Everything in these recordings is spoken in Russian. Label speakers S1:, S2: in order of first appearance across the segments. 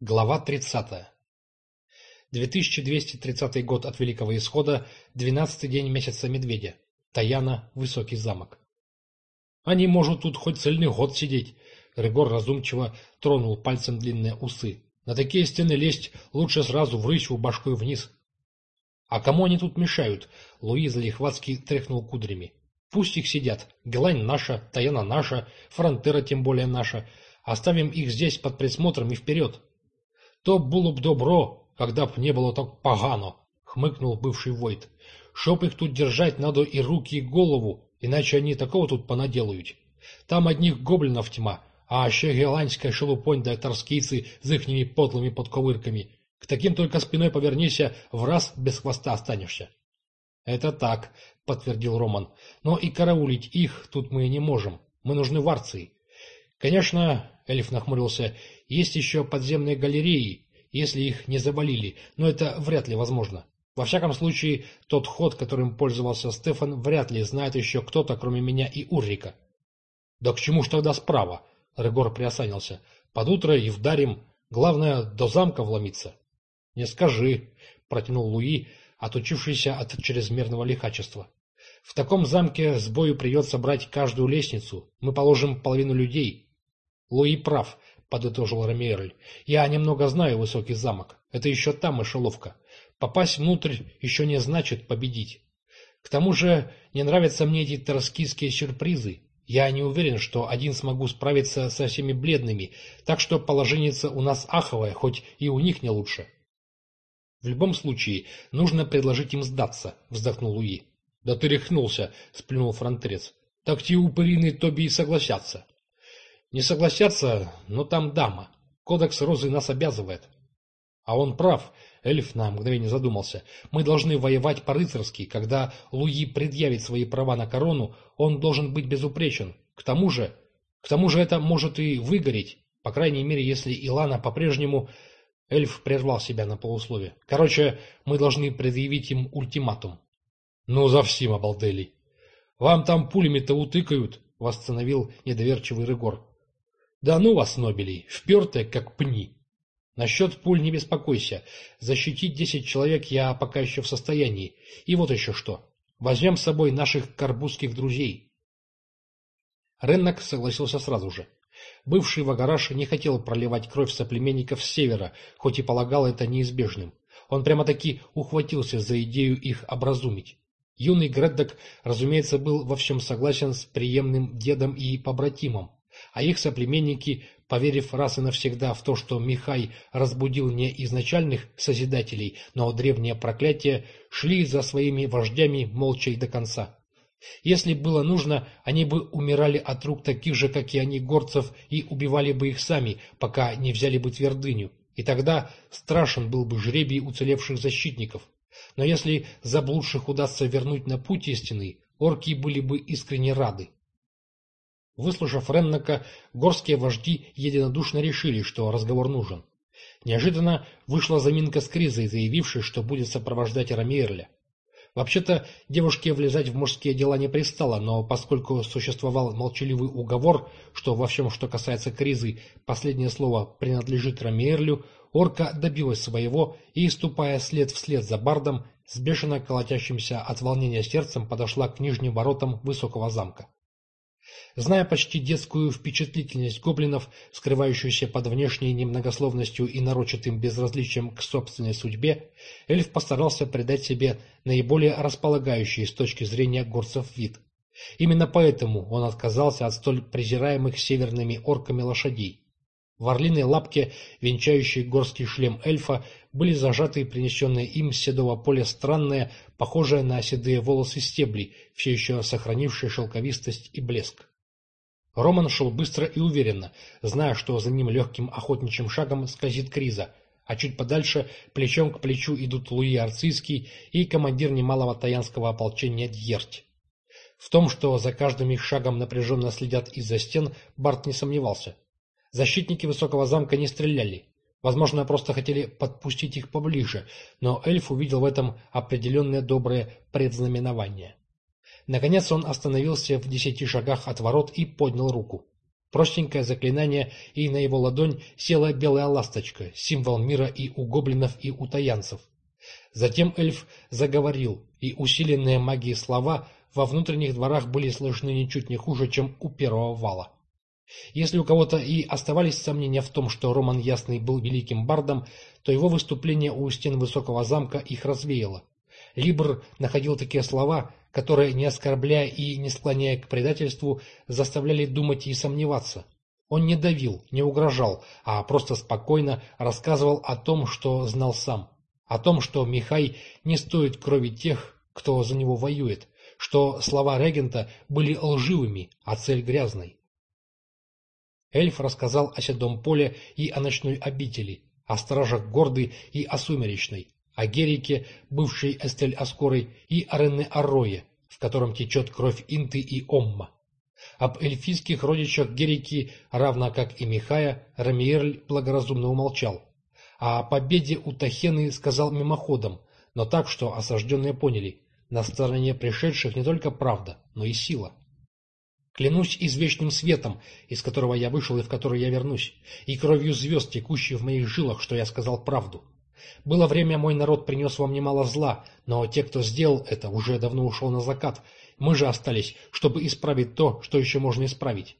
S1: Глава 30. 2230 год от Великого Исхода, 12 день месяца Медведя. Таяна, Высокий замок. «Они, может, тут хоть цельный год сидеть», — Регор разумчиво тронул пальцем длинные усы. «На такие стены лезть лучше сразу в рысью башкой вниз». «А кому они тут мешают?» — Луи залихватски тряхнул кудрями. «Пусть их сидят. Гелань наша, Таяна наша, Фронтера тем более наша. Оставим их здесь под присмотром и вперед». То було б добро, когда б не было так погано, хмыкнул бывший Войт. Чтоб их тут держать, надо и руки, и голову, иначе они такого тут понаделают. Там одних гоблинов тьма, а еще геланская шелупонь да торскийцы с ихними потлыми подковырками. К таким только спиной повернися, в раз без хвоста останешься. Это так, подтвердил Роман. Но и караулить их тут мы не можем. Мы нужны в Арции. Конечно, Эльф нахмурился, есть еще подземные галереи, если их не заболили, но это вряд ли возможно. Во всяком случае, тот ход, которым пользовался Стефан, вряд ли знает еще кто-то, кроме меня и Уррика. Да к чему ж тогда справа? Регор приосанился. Под утро и вдарим. Главное, до замка вломиться. Не скажи, протянул Луи, отучившийся от чрезмерного лихачества. В таком замке с бою придется брать каждую лестницу. Мы положим половину людей, Луи прав, подытожил Ромеерль. Я немного знаю высокий замок. Это еще там мышеловка. Попасть внутрь еще не значит победить. К тому же не нравятся мне эти троскийские сюрпризы. Я не уверен, что один смогу справиться со всеми бледными, так что положение у нас аховое, хоть и у них не лучше. В любом случае, нужно предложить им сдаться, вздохнул Луи. Да ты рехнулся, сплюнул фронтерец. Так те упыриные Тоби и согласятся. Не согласятся, но там дама. Кодекс Розы нас обязывает. А он прав. Эльф на мгновение задумался. Мы должны воевать по-рыцарски. Когда Луи предъявит свои права на корону, он должен быть безупречен. К тому же... К тому же это может и выгореть. По крайней мере, если Илана по-прежнему... Эльф прервал себя на полуслове. Короче, мы должны предъявить им ультиматум. Ну, за всем обалдели. Вам там пулями-то утыкают, восстановил недоверчивый Рыгор. Да ну вас, Нобелей, впертые, как пни. Насчет пуль не беспокойся. Защитить десять человек я пока еще в состоянии. И вот еще что. Возьмем с собой наших карбузских друзей. Реннок согласился сразу же. Бывший Вагараш не хотел проливать кровь соплеменников с севера, хоть и полагал это неизбежным. Он прямо-таки ухватился за идею их образумить. Юный Греддок, разумеется, был во всем согласен с приемным дедом и побратимом а их соплеменники, поверив раз и навсегда в то, что Михай разбудил не изначальных Созидателей, но древнее проклятие, шли за своими вождями молча и до конца. Если было нужно, они бы умирали от рук таких же, как и они, горцев, и убивали бы их сами, пока не взяли бы твердыню. И тогда страшен был бы жребий уцелевших защитников. Но если заблудших удастся вернуть на путь истины, орки были бы искренне рады. Выслушав Реннока, горские вожди единодушно решили, что разговор нужен. Неожиданно вышла заминка с Кризой, заявившей, что будет сопровождать Рамейрля. Вообще-то девушке влезать в мужские дела не пристало, но поскольку существовал молчаливый уговор, что во всем, что касается Кризы, последнее слово принадлежит Рамейрлю, орка добилась своего и, ступая след вслед за бардом, с бешено колотящимся от волнения сердцем подошла к нижним воротам высокого замка. Зная почти детскую впечатлительность гоблинов, скрывающуюся под внешней немногословностью и нарочитым безразличием к собственной судьбе, эльф постарался придать себе наиболее располагающий с точки зрения горцев вид. Именно поэтому он отказался от столь презираемых северными орками лошадей. В орлиной лапке, венчающей горский шлем эльфа, были зажаты принесенные им с седого поля странные, похожие на седые волосы стебли, все еще сохранившие шелковистость и блеск. Роман шел быстро и уверенно, зная, что за ним легким охотничьим шагом скользит Криза, а чуть подальше плечом к плечу идут Луи Арцийский и командир немалого таянского ополчения Дьерть. В том, что за каждым их шагом напряженно следят из-за стен, Барт не сомневался. Защитники высокого замка не стреляли. Возможно, просто хотели подпустить их поближе, но эльф увидел в этом определенное доброе предзнаменование. Наконец он остановился в десяти шагах от ворот и поднял руку. Простенькое заклинание, и на его ладонь села белая ласточка, символ мира и у гоблинов, и у таянцев. Затем эльф заговорил, и усиленные магией слова во внутренних дворах были слышны ничуть не хуже, чем у первого вала. Если у кого-то и оставались сомнения в том, что Роман Ясный был великим бардом, то его выступление у стен высокого замка их развеяло. Либр находил такие слова, которые, не оскорбляя и не склоняя к предательству, заставляли думать и сомневаться. Он не давил, не угрожал, а просто спокойно рассказывал о том, что знал сам. О том, что Михай не стоит крови тех, кто за него воюет, что слова регента были лживыми, а цель грязной. Эльф рассказал о Седом поле и о ночной обители, о стражах Горды и о Сумеречной, о Герике, бывшей Эстель-Аскорой, и о Рене-Аррое, в котором течет кровь Инты и Омма. Об эльфийских родичах Герики, равно как и Михая, Рамиерль благоразумно умолчал. А о победе у Тахены сказал мимоходом, но так, что осажденные поняли, на стороне пришедших не только правда, но и сила. Клянусь извечным светом, из которого я вышел и в который я вернусь, и кровью звезд, текущей в моих жилах, что я сказал правду. Было время, мой народ принес вам немало зла, но те, кто сделал это, уже давно ушел на закат. Мы же остались, чтобы исправить то, что еще можно исправить.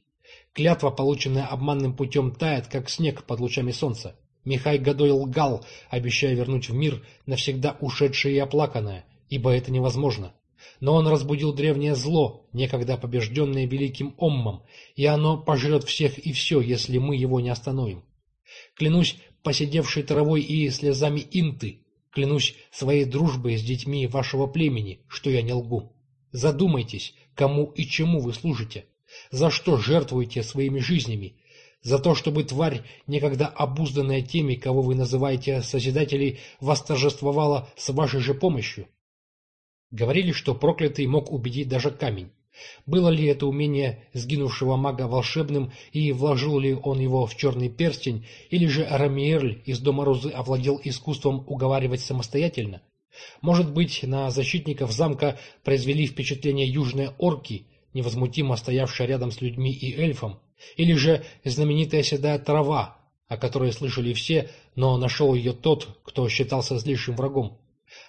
S1: Клятва, полученная обманным путем, тает, как снег под лучами солнца. Михай Годой лгал, обещая вернуть в мир навсегда ушедшее и оплаканное, ибо это невозможно. Но он разбудил древнее зло, некогда побежденное великим Оммом, и оно пожрет всех и все, если мы его не остановим. Клянусь посидевшей травой и слезами инты, клянусь своей дружбой с детьми вашего племени, что я не лгу. Задумайтесь, кому и чему вы служите, за что жертвуете своими жизнями, за то, чтобы тварь, некогда обузданная теми, кого вы называете Созидателей, восторжествовала с вашей же помощью. Говорили, что проклятый мог убедить даже камень. Было ли это умение сгинувшего мага волшебным, и вложил ли он его в черный перстень, или же Рамиерль из Дома Розы овладел искусством уговаривать самостоятельно? Может быть, на защитников замка произвели впечатление южные орки, невозмутимо стоявшие рядом с людьми и эльфом, или же знаменитая седая трава, о которой слышали все, но нашел ее тот, кто считался злейшим врагом.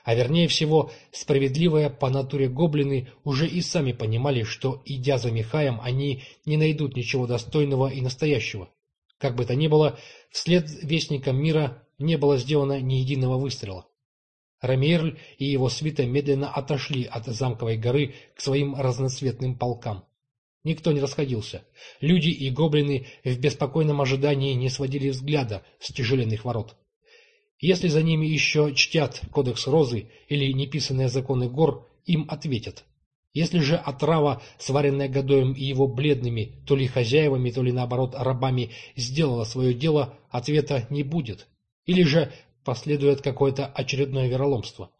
S1: А вернее всего, справедливые по натуре гоблины уже и сами понимали, что, идя за Михаем, они не найдут ничего достойного и настоящего. Как бы то ни было, вслед вестникам мира не было сделано ни единого выстрела. Рамиерль и его свита медленно отошли от замковой горы к своим разноцветным полкам. Никто не расходился. Люди и гоблины в беспокойном ожидании не сводили взгляда с тяжеленных ворот. Если за ними еще чтят кодекс Розы или неписанные законы гор, им ответят. Если же отрава, сваренная Гадоем и его бледными, то ли хозяевами, то ли наоборот рабами, сделала свое дело, ответа не будет. Или же последует какое-то очередное вероломство.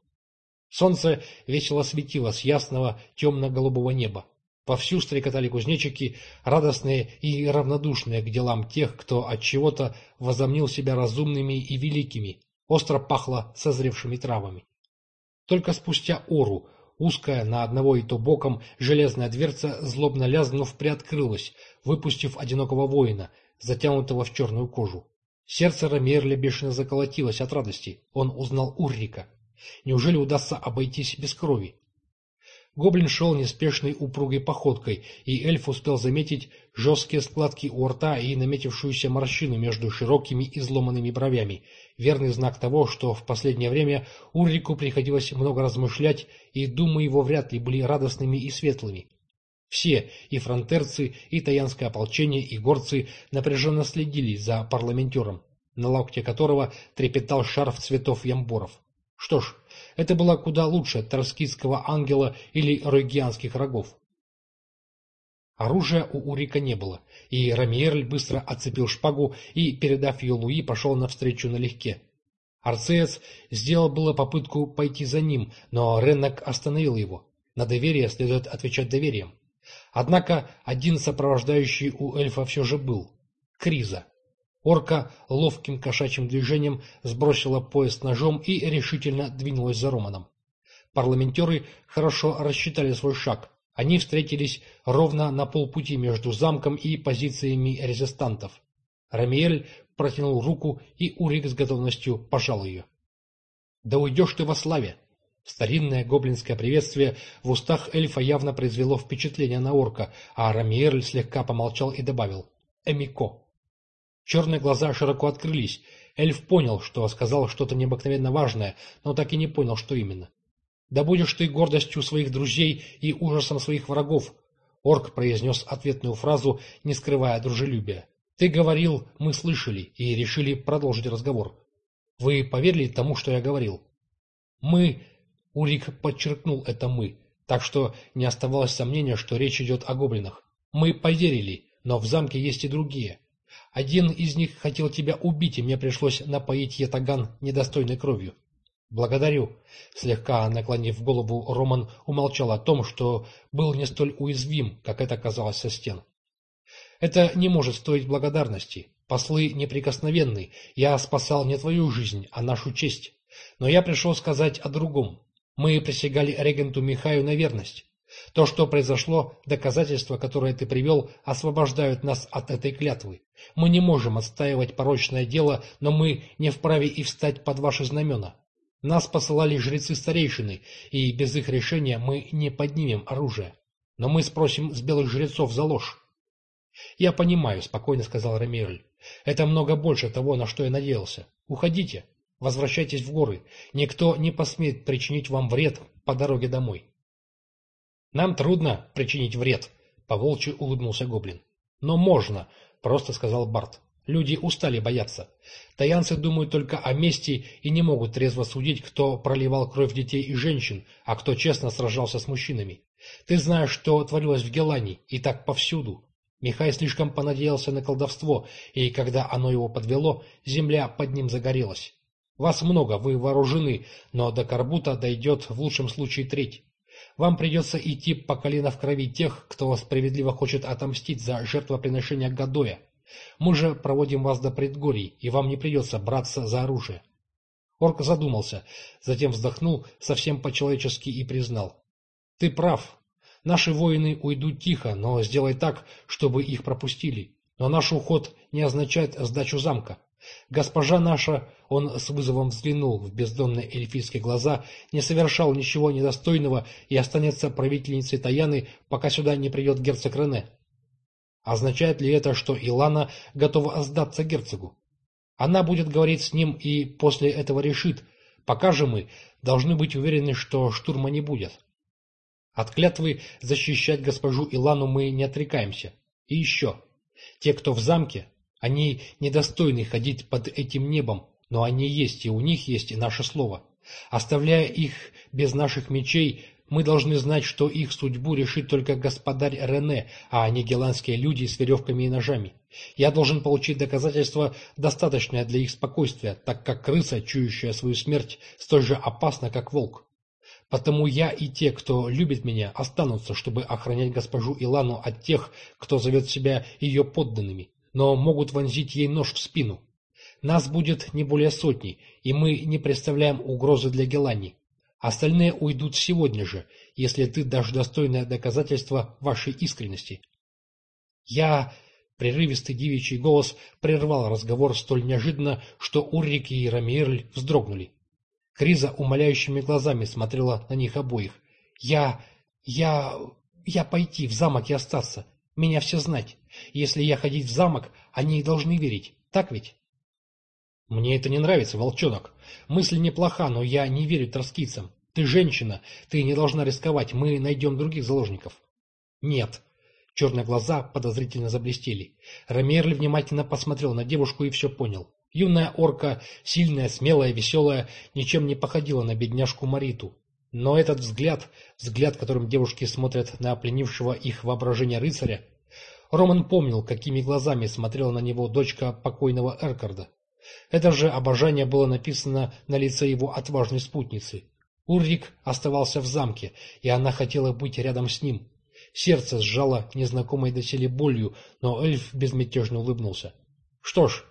S1: Солнце весело светило с ясного темно-голубого неба. Вовсю стрекотали кузнечики, радостные и равнодушные к делам тех, кто от чего-то возомнил себя разумными и великими, Остро пахло созревшими травами. Только спустя ору, узкая на одного и то боком, железная дверца, злобно лязгнув, приоткрылась, выпустив одинокого воина, затянутого в черную кожу. Сердце Рамерля бешено заколотилось от радости. Он узнал Уррика. Неужели удастся обойтись без крови? Гоблин шел неспешной упругой походкой, и эльф успел заметить жесткие складки у рта и наметившуюся морщину между широкими изломанными бровями, верный знак того, что в последнее время Уррику приходилось много размышлять, и думы его вряд ли были радостными и светлыми. Все, и фронтерцы, и таянское ополчение, и горцы напряженно следили за парламентером, на локте которого трепетал шарф цветов ямборов. Что ж, это было куда лучше Троскитского ангела или ройгианских рогов. Оружия у Урика не было, и Рамиерль быстро отцепил шпагу и, передав ее Луи, пошел навстречу налегке. Арцеец сделал было попытку пойти за ним, но Реннок остановил его. На доверие следует отвечать доверием. Однако один сопровождающий у эльфа все же был — Криза. Орка ловким кошачьим движением сбросила пояс ножом и решительно двинулась за Романом. Парламентеры хорошо рассчитали свой шаг. Они встретились ровно на полпути между замком и позициями резистантов. Рамиэль протянул руку, и Урик с готовностью пожал ее. «Да уйдешь ты во славе!» Старинное гоблинское приветствие в устах эльфа явно произвело впечатление на орка, а Рамиерль слегка помолчал и добавил «Эмико». Черные глаза широко открылись. Эльф понял, что сказал что-то необыкновенно важное, но так и не понял, что именно. «Да будешь ты гордостью своих друзей и ужасом своих врагов», — орк произнес ответную фразу, не скрывая дружелюбия. «Ты говорил, мы слышали, и решили продолжить разговор. Вы поверили тому, что я говорил?» «Мы...» — Урик подчеркнул это «мы», так что не оставалось сомнения, что речь идет о гоблинах. «Мы поверили, но в замке есть и другие. Один из них хотел тебя убить, и мне пришлось напоить Ятаган недостойной кровью. «Благодарю». Слегка наклонив голову, Роман умолчал о том, что был не столь уязвим, как это казалось со стен. «Это не может стоить благодарности. Послы неприкосновенны. Я спасал не твою жизнь, а нашу честь. Но я пришел сказать о другом. Мы присягали регенту Михаю на верность. То, что произошло, доказательства, которые ты привел, освобождают нас от этой клятвы. Мы не можем отстаивать порочное дело, но мы не вправе и встать под ваши знамена. Нас посылали жрецы-старейшины, и без их решения мы не поднимем оружие. Но мы спросим с белых жрецов за ложь. «Я понимаю», — спокойно сказал Рамирль. «Это много больше того, на что я надеялся. Уходите, возвращайтесь в горы. Никто не посмеет причинить вам вред по дороге домой». «Нам трудно причинить вред», — поволчи улыбнулся Гоблин. «Но можно», — просто сказал Барт. Люди устали бояться. Таянцы думают только о мести и не могут трезво судить, кто проливал кровь детей и женщин, а кто честно сражался с мужчинами. Ты знаешь, что творилось в Гелане, и так повсюду. Михай слишком понадеялся на колдовство, и когда оно его подвело, земля под ним загорелась. Вас много, вы вооружены, но до Карбута дойдет в лучшем случае треть. Вам придется идти по колено в крови тех, кто справедливо хочет отомстить за жертвоприношение Гадоя. Мы же проводим вас до предгорий, и вам не придется браться за оружие. Орк задумался, затем вздохнул совсем по-человечески и признал. Ты прав. Наши воины уйдут тихо, но сделай так, чтобы их пропустили. Но наш уход не означает сдачу замка. Госпожа наша, он с вызовом взглянул в бездонные эльфийские глаза, не совершал ничего недостойного и останется правительницей Таяны, пока сюда не придет герцог Рене. Означает ли это, что Илана готова сдаться герцогу? Она будет говорить с ним и после этого решит. Пока же мы должны быть уверены, что штурма не будет. От клятвы защищать госпожу Илану мы не отрекаемся. И еще. Те, кто в замке, они недостойны ходить под этим небом, но они есть, и у них есть и наше слово. Оставляя их без наших мечей, мы должны знать, что их судьбу решит только господарь Рене, а не геландские люди с веревками и ножами. Я должен получить доказательства, достаточное для их спокойствия, так как крыса, чующая свою смерть, столь же опасна, как волк. Потому я и те, кто любит меня, останутся, чтобы охранять госпожу Илану от тех, кто зовет себя ее подданными, но могут вонзить ей нож в спину. Нас будет не более сотни, и мы не представляем угрозы для Гелани. Остальные уйдут сегодня же, если ты дашь достойное доказательство вашей искренности. Я... Прерывистый девичий голос прервал разговор столь неожиданно, что Уррик и Рамиерль вздрогнули. Криза умоляющими глазами смотрела на них обоих. «Я... я... я пойти в замок и остаться. Меня все знать. Если я ходить в замок, они должны верить. Так ведь?» «Мне это не нравится, волчонок. Мысль неплоха, но я не верю троскийцам. Ты женщина, ты не должна рисковать, мы найдем других заложников». «Нет». Черные глаза подозрительно заблестели. Ромерли внимательно посмотрел на девушку и все понял. Юная орка, сильная, смелая, веселая, ничем не походила на бедняжку Мариту. Но этот взгляд, взгляд, которым девушки смотрят на опленившего их воображение рыцаря, Роман помнил, какими глазами смотрела на него дочка покойного Эркарда. Это же обожание было написано на лице его отважной спутницы. Уррик оставался в замке, и она хотела быть рядом с ним. Сердце сжало незнакомой доселе болью, но эльф безмятежно улыбнулся. — Что ж,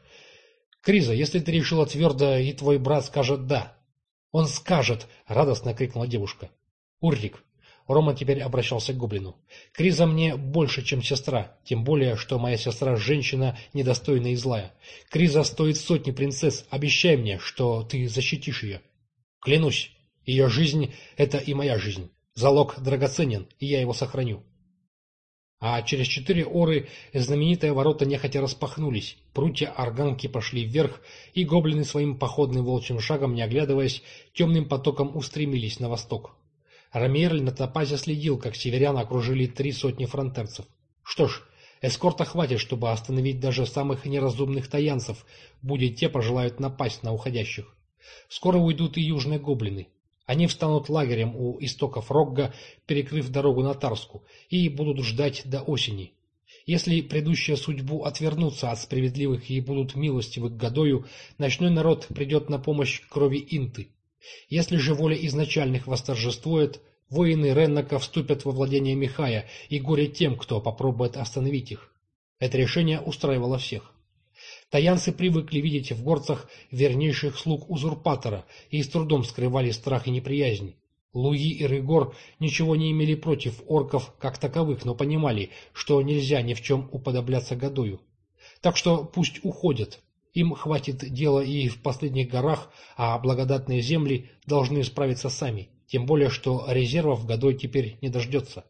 S1: Криза, если ты решила твердо, и твой брат скажет «да». — Он скажет! — радостно крикнула девушка. — Уррик, Рома теперь обращался к гоблину. «Криза мне больше, чем сестра, тем более, что моя сестра – женщина недостойная и злая. Криза стоит сотни принцесс, обещай мне, что ты защитишь ее». «Клянусь, ее жизнь – это и моя жизнь. Залог драгоценен, и я его сохраню». А через четыре оры знаменитые ворота нехотя распахнулись, прутья органки пошли вверх, и гоблины своим походным волчьим шагом, не оглядываясь, темным потоком устремились на восток. Рамиерль на топазе следил, как северян окружили три сотни фронтерцев. Что ж, эскорта хватит, чтобы остановить даже самых неразумных таянцев, будет те пожелают напасть на уходящих. Скоро уйдут и южные гоблины. Они встанут лагерем у истоков Рогга, перекрыв дорогу на Тарску, и будут ждать до осени. Если предыдущие судьбу отвернутся от справедливых и будут милостивы к Гадою, ночной народ придет на помощь крови Инты. Если же воля изначальных восторжествует, воины Реннака вступят во владение Михая, и горе тем, кто попробует остановить их. Это решение устраивало всех. Таянцы привыкли видеть в горцах вернейших слуг узурпатора и с трудом скрывали страх и неприязнь. Луи и Рыгор ничего не имели против орков как таковых, но понимали, что нельзя ни в чем уподобляться Гадою. Так что пусть уходят. Им хватит дела и в последних горах, а благодатные земли должны справиться сами, тем более что резервов Годой теперь не дождется.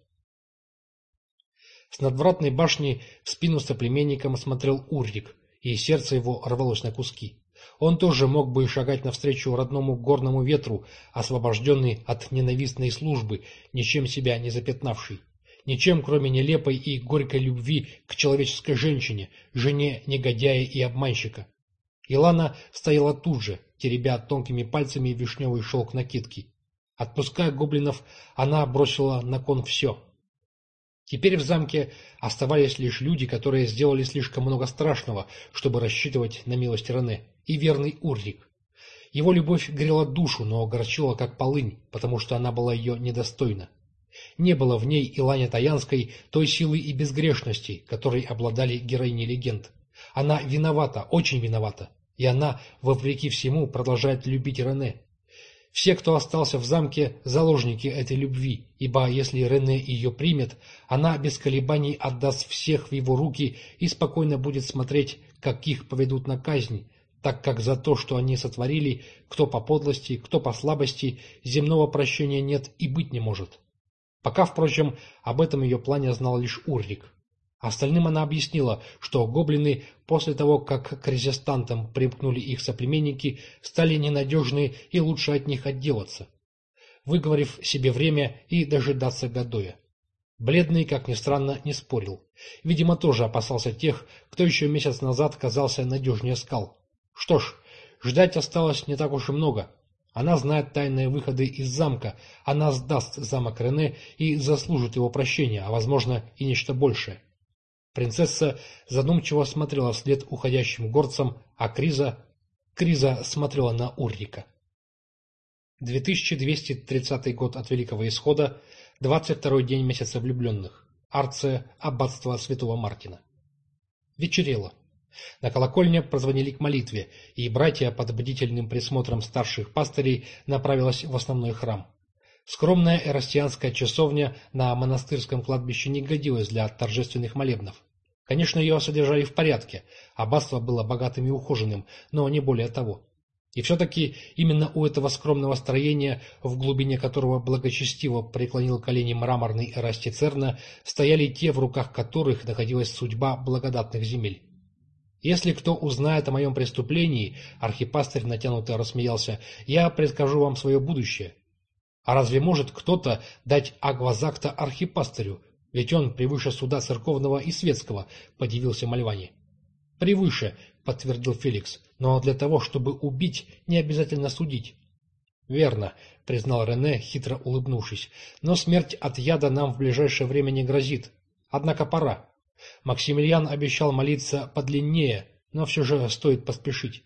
S1: С надвратной башни в спину соплеменникам смотрел Уррик, и сердце его рвалось на куски. Он тоже мог бы шагать навстречу родному горному ветру, освобожденный от ненавистной службы, ничем себя не запятнавший. Ничем, кроме нелепой и горькой любви к человеческой женщине, жене негодяя и обманщика. Илана стояла тут же, теребя тонкими пальцами вишневый шелк накидки. Отпуская гоблинов, она бросила на кон все — Теперь в замке оставались лишь люди, которые сделали слишком много страшного, чтобы рассчитывать на милость Рене, и верный Уррик. Его любовь грела душу, но огорчила как полынь, потому что она была ее недостойна. Не было в ней Илане Таянской той силы и безгрешности, которой обладали героини легенд. Она виновата, очень виновата, и она, вопреки всему, продолжает любить Рене, все, кто остался в замке, заложники этой любви, ибо если Рене ее примет, она без колебаний отдаст всех в его руки и спокойно будет смотреть, как их поведут на казнь, так как за то, что они сотворили, кто по подлости, кто по слабости, земного прощения нет и быть не может. Пока, впрочем, об этом ее плане знал лишь Уррик. Остальным она объяснила, что гоблины после того, как к резистантам примкнули их соплеменники, стали ненадежны и лучше от них отделаться, выговорив себе время и дожидаться Гадоя. Бледный, как ни странно, не спорил. Видимо, тоже опасался тех, кто еще месяц назад казался надежнее скал. Что ж, ждать осталось не так уж и много. Она знает тайные выходы из замка, она сдаст замок Рене и заслужит его прощения, а, возможно, и нечто большее. Принцесса задумчиво смотрела вслед уходящим горцам, а Криза... Криза смотрела на Уррика. 2230 год от Великого Исхода, 22 день месяца влюбленных. Арция, аббатство святого Мартина. Вечерело. На колокольне прозвонили к молитве, и братья под бдительным присмотром старших пастырей направилась в основной храм. Скромная эрастианская часовня на монастырском кладбище не годилась для торжественных молебнов. Конечно, ее содержали в порядке, аббатство было богатым и ухоженным, но не более того. И все-таки именно у этого скромного строения, в глубине которого благочестиво преклонил колени мраморный Эрасти Церна, стояли те, в руках которых находилась судьба благодатных земель. «Если кто узнает о моем преступлении, — архипастырь натянуто рассмеялся, — я предскажу вам свое будущее. А разве может кто-то дать агвазакта архипастырю? Ведь он превыше суда церковного и светского, подивился Мальвани. Превыше, подтвердил Феликс, но для того, чтобы убить, не обязательно судить. Верно, признал Рене, хитро улыбнувшись, но смерть от яда нам в ближайшее время не грозит. Однако пора. Максимилиан обещал молиться подлиннее, но все же стоит поспешить.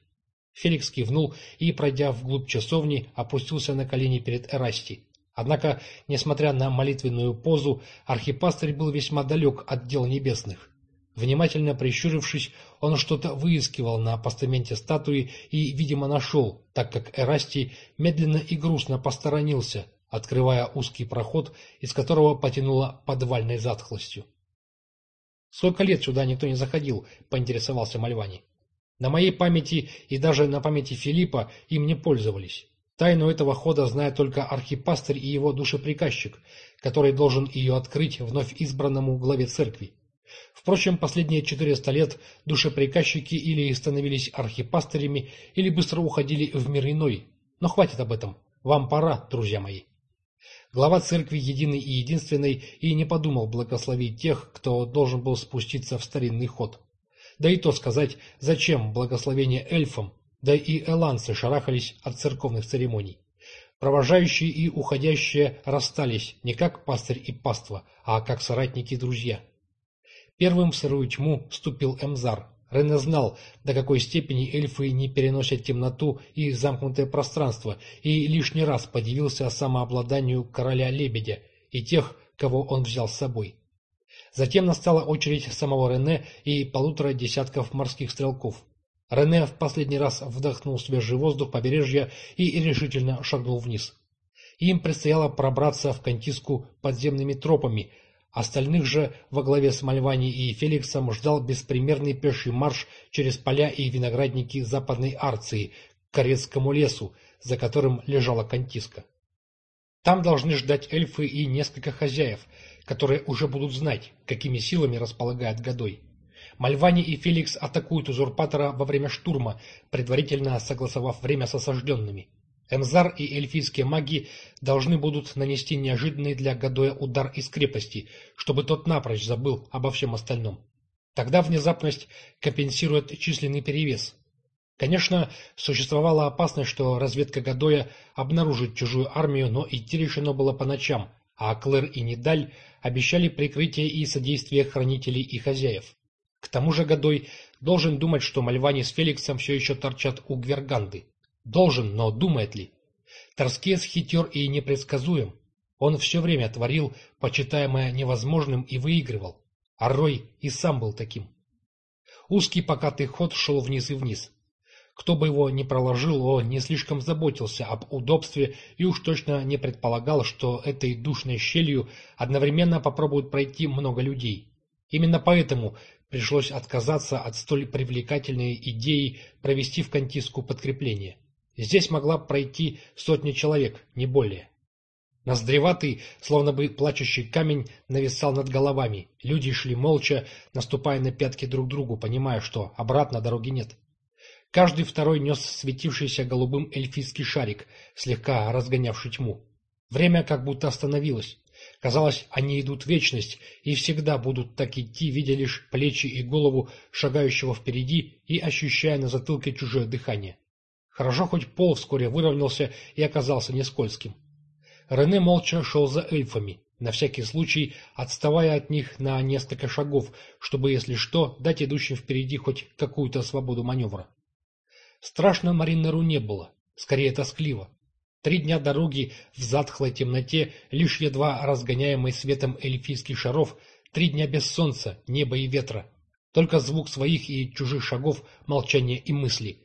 S1: Феликс кивнул и, пройдя вглубь часовни, опустился на колени перед Эрасти. Однако, несмотря на молитвенную позу, архипастырь был весьма далек от дел небесных. Внимательно прищурившись, он что-то выискивал на постаменте статуи и, видимо, нашел, так как Эрасти медленно и грустно посторонился, открывая узкий проход, из которого потянуло подвальной затхлостью. «Сколько лет сюда никто не заходил?» — поинтересовался Мальвани. «На моей памяти и даже на памяти Филиппа им не пользовались. Тайну этого хода знает только архипастырь и его душеприказчик, который должен ее открыть вновь избранному главе церкви. Впрочем, последние 400 лет душеприказчики или становились архипастырями, или быстро уходили в мир иной. Но хватит об этом. Вам пора, друзья мои. Глава церкви единый и единственный и не подумал благословить тех, кто должен был спуститься в старинный ход. Да и то сказать, зачем благословение эльфам, да и эланцы шарахались от церковных церемоний. Провожающие и уходящие расстались не как пастырь и паства, а как соратники и друзья. Первым в сырую тьму вступил Эмзар. Рене знал, до какой степени эльфы не переносят темноту и замкнутое пространство, и лишний раз подивился самообладанию короля-лебедя и тех, кого он взял с собой. Затем настала очередь самого Рене и полутора десятков морских стрелков. Рене в последний раз вдохнул свежий воздух побережья и решительно шагнул вниз. Им предстояло пробраться в Кантиску подземными тропами, остальных же во главе с Мальвани и Феликсом ждал беспримерный пеший марш через поля и виноградники Западной Арции к Корецкому лесу, за которым лежала Кантиска. Там должны ждать эльфы и несколько хозяев, которые уже будут знать, какими силами располагает Годой. Мальвани и Феликс атакуют узурпатора во время штурма, предварительно согласовав время с осажденными. Эмзар и эльфийские маги должны будут нанести неожиданный для Гадоя удар из крепости, чтобы тот напрочь забыл обо всем остальном. Тогда внезапность компенсирует численный перевес. Конечно, существовала опасность, что разведка Гадоя обнаружит чужую армию, но идти решено было по ночам, а Клэр и Недаль обещали прикрытие и содействие хранителей и хозяев. К тому же Годой должен думать, что Мальвани с Феликсом все еще торчат у Гверганды. Должен, но думает ли? Торскес хитер и непредсказуем. Он все время творил, почитаемое невозможным, и выигрывал. А Рой и сам был таким. Узкий покатый ход шел вниз и вниз. Кто бы его ни проложил, он не слишком заботился об удобстве и уж точно не предполагал, что этой душной щелью одновременно попробуют пройти много людей. Именно поэтому Пришлось отказаться от столь привлекательной идеи провести в Кантиску подкрепление. Здесь могла пройти сотня человек, не более. Ноздреватый, словно бы плачущий камень, нависал над головами. Люди шли молча, наступая на пятки друг другу, понимая, что обратно дороги нет. Каждый второй нес светившийся голубым эльфийский шарик, слегка разгонявший тьму. Время как будто остановилось. Казалось, они идут в вечность и всегда будут так идти, видя лишь плечи и голову шагающего впереди и ощущая на затылке чужое дыхание. Хорошо, хоть пол вскоре выровнялся и оказался не скользким. Рене молча шел за эльфами, на всякий случай отставая от них на несколько шагов, чтобы, если что, дать идущим впереди хоть какую-то свободу маневра. Страшно Маринеру не было, скорее тоскливо. Три дня дороги в затхлой темноте, лишь едва разгоняемой светом эльфийских шаров, три дня без солнца, неба и ветра. Только звук своих и чужих шагов, молчание и мысли.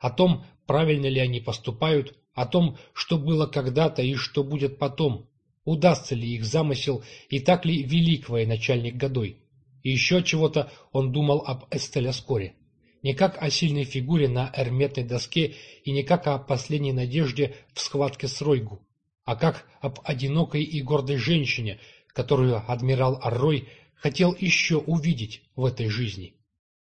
S1: О том, правильно ли они поступают, о том, что было когда-то и что будет потом. Удастся ли их замысел и так ли велик военачальник Годой. И еще чего-то он думал об Эстеляскоре не как о сильной фигуре на эрметной доске и не как о последней надежде в схватке с Ройгу, а как об одинокой и гордой женщине, которую адмирал Аррой хотел еще увидеть в этой жизни.